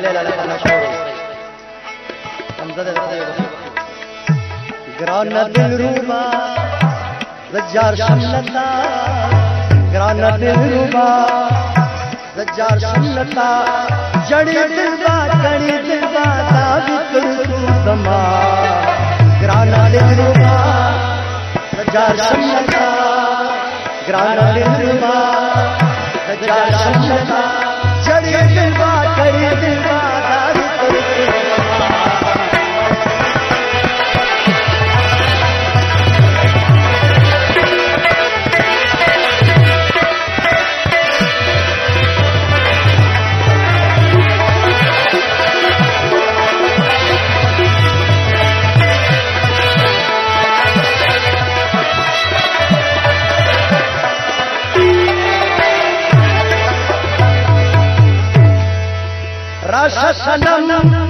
पहले ललकाना छोड़ो ग्राना दिल रूबा रज्जार शमलता ग्राना दिल रूबा रज्जार शमलता जड़ी दिलबा जड़ी दिलबा दावित रूबा ग्राना दिल रूबा रज्जार शमलता ग्राना दिल रूबा रज्जार शमलता सनम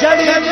जड़ियार